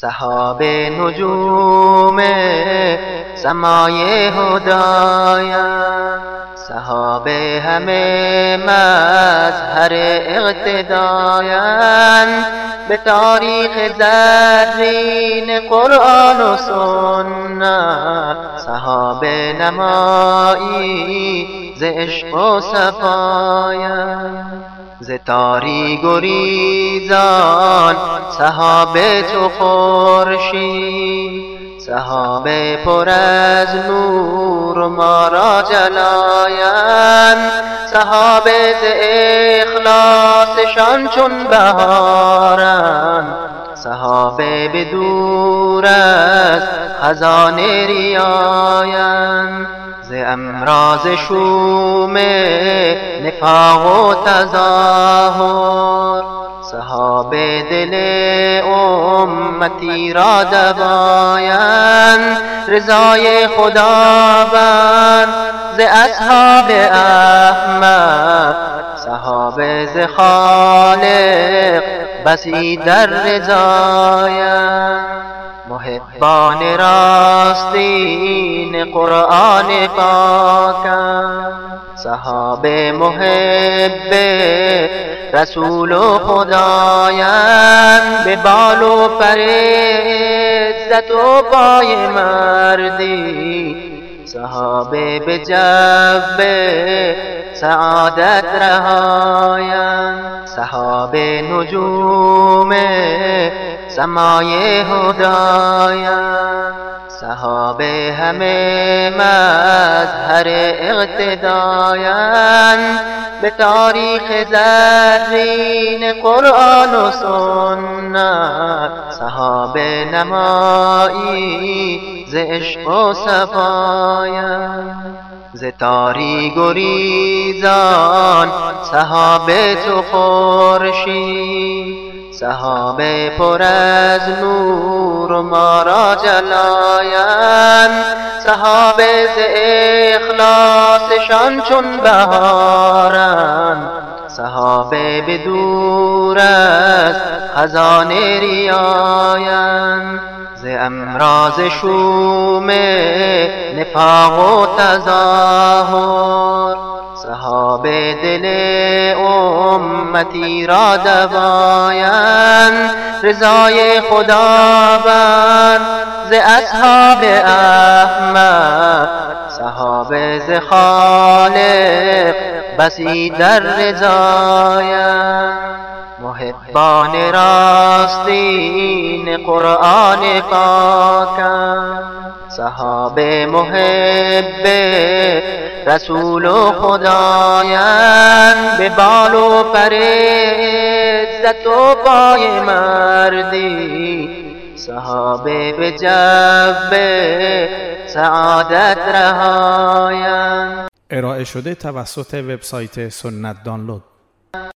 سحاب نجوم سمای هدایان صحاب همه مظهر اقتدایان. به تاریخ زرین قرآن و سنت صحاب نمایی ز عشق و صفایان. ز تاری گریزان صحابه تو خورشید صحابه پر از نور ما را جلاین صحابه ز اخلاصشان چون بهارن صحابه به دور از خزانه ریاین ز امراض شوم نفاق و تظاهر. صحابه دل امتی را دبایند رضای خداوند. ز اصحاب احمد صحابه ز خالق بسی در رضایند. محبان راستین قرآن پاکم صحابه محب رسول و خدایم به بال و پر عزت و پای مردی. صحابه به جب سعادت رهایم صحابه نجوم سمای هدایم صحابه همه مظهر اقتدایان. به تاریخ زرین قرآن و سنت صحابه نمایی ز عشق و صفایان. ز تاری گریزان صحابه تو خورشید. صحابه پر از نور ما را جلاین صحابه ز اخلاصشان چون بهارن صحابه به دور از خزانه ز امراض شوم نفاق و تظاهر. صحابه دل امتی را دبایند رضای خداوند. ز اصحاب احمد صحابه ز خالق بسی در رضایند. محبان راستین قرآن پاکم صحابه محب رسول و خدایند به بال و پر عزت و پای مردی. صحابه به جب سعادت رهایند ارائه شده توسط وبسایت سنت دانلود.